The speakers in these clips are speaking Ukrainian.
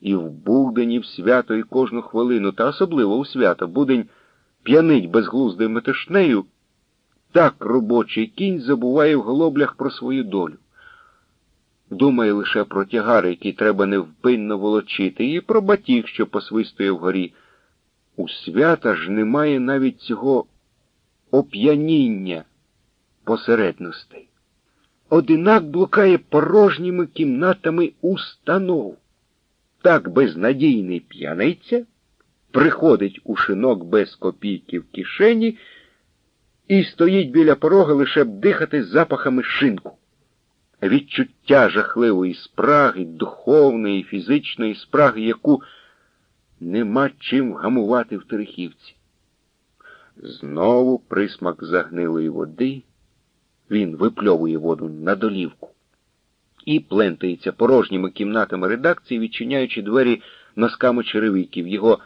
і в будень, і в свято, і кожну хвилину, та особливо у свято, будень п'янить безглуздою метушнею, так робочий кінь забуває в голоблях про свою долю. Думає лише про тягар, який треба невпинно волочити, і про батіг, що посвистує вгорі. У свята ж немає навіть цього оп'яніння посередностей. Одинак блукає порожніми кімнатами установ. Так безнадійний п'яниця приходить у шинок без копійки в кишені і стоїть біля порога лише б дихати запахами шинку. Відчуття жахливої спраги, духовної, фізичної спраги, яку нема чим вгамувати в Терехівці. Знову присмак загнилої води. Він випльовує воду на долівку і плентається порожніми кімнатами редакції, відчиняючи двері носками черевиків, його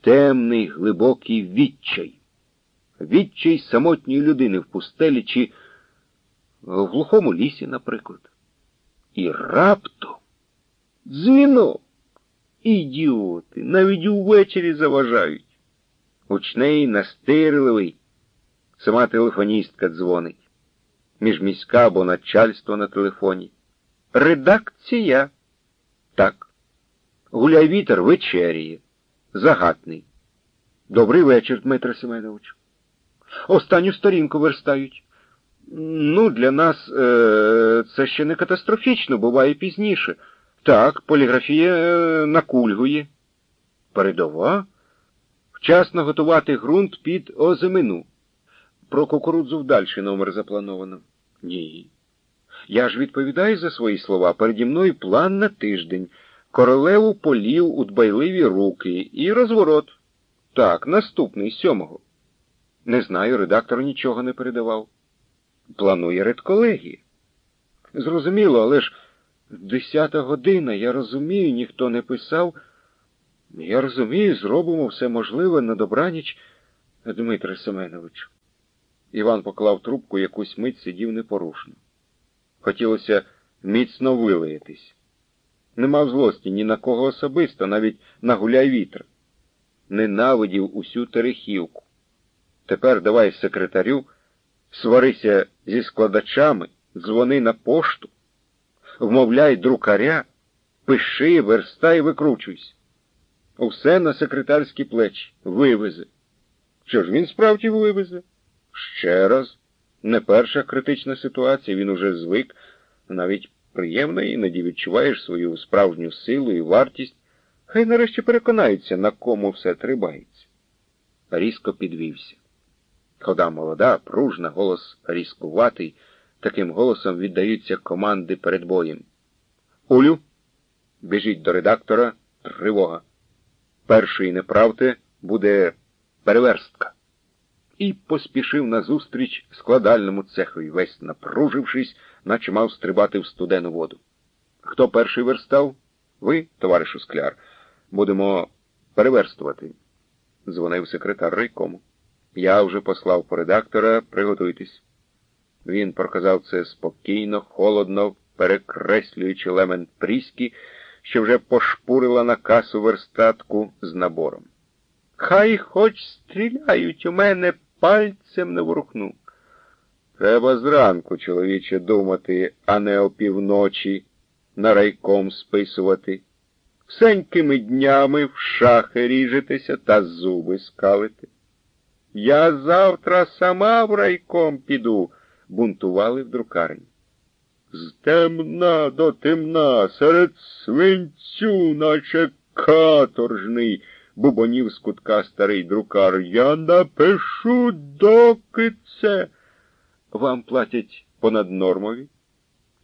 темний глибокий відчай. Відчай самотньої людини в пустелі чи в глухому лісі, наприклад. І раптом дзвінок. Ідіоти, навіть увечері заважають. Гучний, настирливий. Сама телефоністка дзвонить. Міжміська або начальство на телефоні. Редакція. Так. Гуляй вітер вечеріє. Загатний. Добрий вечір, Дмитро Семенович. Останню сторінку верстають. Ну, для нас е, це ще не катастрофічно, буває пізніше. Так, поліграфія е, накульгує. Передова. Вчасно готувати ґрунт під озимину. Про кукурудзу вдальший номер заплановано. Ні. Я ж відповідаю за свої слова. Переді мною план на тиждень. Королеву полів у дбайливі руки і розворот. Так, наступний, сьомого. Не знаю, редактор нічого не передавав. Планує редколегія. Зрозуміло, але ж десята година, я розумію, ніхто не писав. Я розумію, зробимо все можливе на добраніч, Дмитре Семеновичу. Іван поклав трубку, якусь мить сидів непорушно. Хотілося міцно вилаятись. Не мав злості ні на кого особисто, навіть на гуляй вітер. Ненавидів усю терехівку. Тепер давай секретарю, сварися зі складачами, дзвони на пошту, вмовляй друкаря, пиши, верстай, викручуйся. Усе на секретарські плечі вивезе. Що ж він справді вивезе? Ще раз. Не перша критична ситуація, він уже звик, навіть приємно іноді відчуваєш свою справжню силу і вартість. Хай нарешті переконаються, на кому все трибається. Різко підвівся. Хода молода, пружна, голос різкуватий, таким голосом віддаються команди перед боєм. Улю, біжіть до редактора, тривога. Перший неправте буде переверстка. І поспішив назустріч складальному цехові, весь напружившись, наче мав стрибати в студену воду. Хто перший верстав? Ви, товаришу скляр, будемо переверстувати, дзвонив секретар райкому. Я вже послав по редактора, приготуйтесь. Він проказав це спокійно, холодно, перекреслюючи лемент Пріськи, що вже пошпурила на касу верстатку з набором. Хай хоч стріляють у мене пальцем не ворухну. Треба зранку, чоловіче, думати, а не опівночі на райком списувати. Всенькими днями в шахи ріжетеся та зуби скалити. Я завтра сама в райком піду, бунтували в друкарні. З темна до темна, серед свинцю, наче каторжний, бубонів з кутка старий друкар. Я напишу, доки це. Вам платять понад нормові,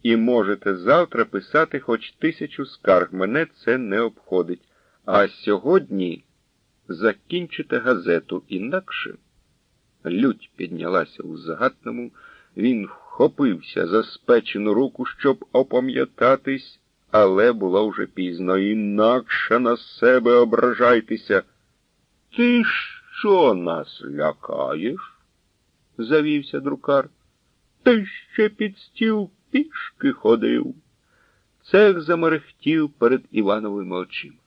і можете завтра писати хоч тисячу скарг. Мене це не обходить. А сьогодні закінчите газету інакше. Лють піднялася у загатному, він вхопився за спечену руку, щоб опам'ятатись, але було вже пізно. Інакше на себе ображайтеся. Ти що нас лякаєш? завівся друкар. Ти ще під стіл пішки ходив. цех замерехтів перед Івановими очима.